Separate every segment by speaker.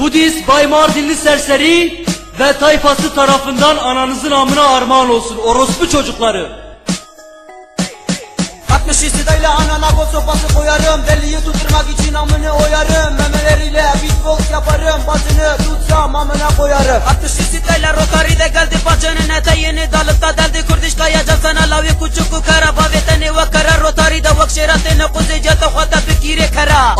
Speaker 1: Budist Bay Mardinli serseri ve tayfası tarafından ananızın amına armağan olsun orospu çocukları.
Speaker 2: 60 sidayla anana gol sopası koyarım Deliyi tutturmak için amını oyarım. Memeleriyle beatbox yaparım Bacını tutsam amına koyarım.
Speaker 3: 60 sitayla rotari de geldi bacının eteğini. Dalıp da deldi kurdiş kayacak sana lavi kuçuku kara. Baveteni ve kara rotari de vak şeratini kuzice tohata fikiri kara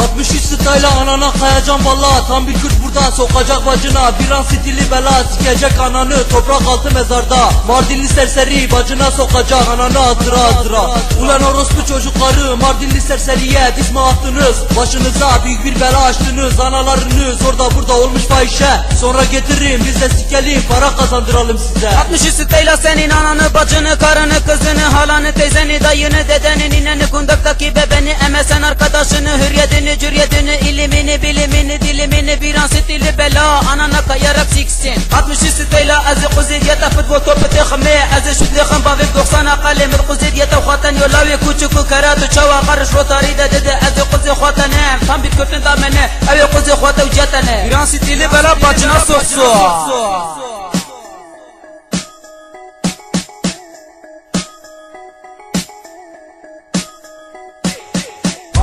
Speaker 1: 63 style'a anana kayacağım valla Tam bir Kürt burada. Sokacak bacına. Bir an stili bela sikecek ananı. Toprak altı mezarda. Mardinli serseri bacına sokacak ananı hatıra hatıra. Ulan orospu çocukları Mardinli serseriye diz mi attınız. Başınıza büyük bir bela açtınız. Analarınız orada burada olmuş fahişe. Sonra getirin biz de sikelim para kazandıralım size.
Speaker 3: 60 sitayla senin ananı bacını karını kızını halanı teyzeni dayını dedeni nineni kundaktaki bebeni emesen arkadaşını hürriyetini cürriyetini ilimini bilimini dilimini bir an stili bela anana kayarak siksin 60 sitayla azı kuzid yata futbol topu tekme azı şut lekhan bavik 90 akalim kuzid yata khatan yolavi kuçuku karatu çava karış rotari de dedi azı kuzi khatanem tam bir kötün damene evi kuzi khata ucatane bir an stili bela bacına soksu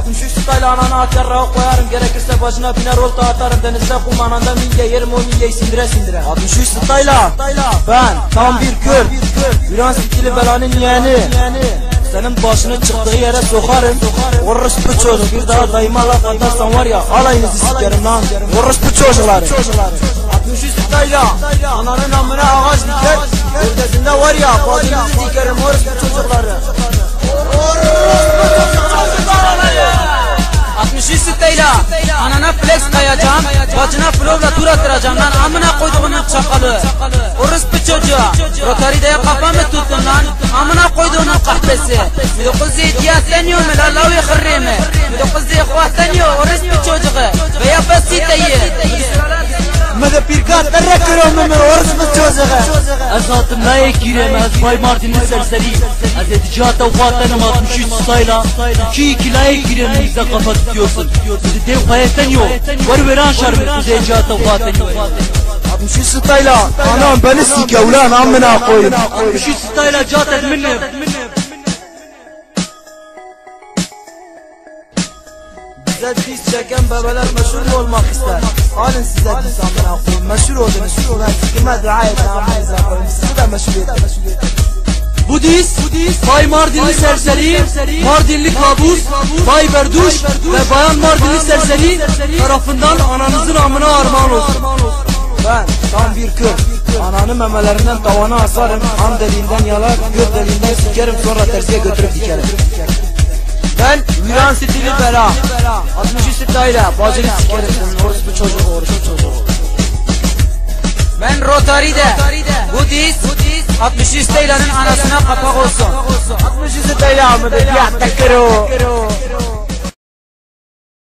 Speaker 2: 63 sidayla anana at yarrağı koyarım. Gerekirse başına biner olta atarım. Denizde kum ananda yerim o milyeyi sindire sindire. 63 sidayla Ben tam bir Kürt İran stili belanın yeğeni senin başını çıktığı yere sokarım Orospu çocuk bir daha dayıma laf atarsan var ya Alayınızı sikerim lan Orospu çocukları 63 sidayla Ananın amına ağaç diker Ördesinde var ya Bacınızı dikerim orospu çocukları
Speaker 3: Bacına pilovla tur attıracağım lan. Amına koyduğumun çakalı. Orospu çocuğa Rotary'de kafamı tuttum lan? Amına koyduğumun kahvesi. Müdükuzi ihtiyasleniyor mu lan? Lavi hırrimi Müdükuzi ihtiyasleniyor orospu çocuğu. Veya basiteyi.
Speaker 2: Müdükuzi بيركات تركرهم من ورث بالجوزغة
Speaker 1: Ez hatım layık girem ez Bay Mardinli serseri Ez edicata ufatanım 63 style'a 2-2 layık girem bize kafa tutuyorsun Bizi dev hayetten yok Var veren şarmı bize edicata ufaten yok
Speaker 2: 63 ستايلا انا بنسي كولان عمنا اقول
Speaker 1: 63 style'a cat edminle
Speaker 2: Bize diz çeken bebeler meşhur olmak ister? Alın size diz amına koyun Meşhur oldunuz Ben sikime dua et amınıza koyun Sizi de meşhur edin
Speaker 1: Budist, Bay Mardinli serseri, Mardinli kabus, Bay Berduş ve Bayan Mardinli serseri tarafından ananızın amına armağan olsun.
Speaker 2: Ben tam bir Kürt Ananı memelerinden tavana asarım Am deliğinden yalar Göt deliğinden sikerim Sonra tersiye götürüp dikerim Ben viran stili bela. 63 sitayla Bacını sikerim orospu çocuğu orospu çocuğu.
Speaker 3: Ben Rotary'de Budist 63 siteyla'nın anasına kapak olsun.
Speaker 2: 63 sitayla mı be ya tekero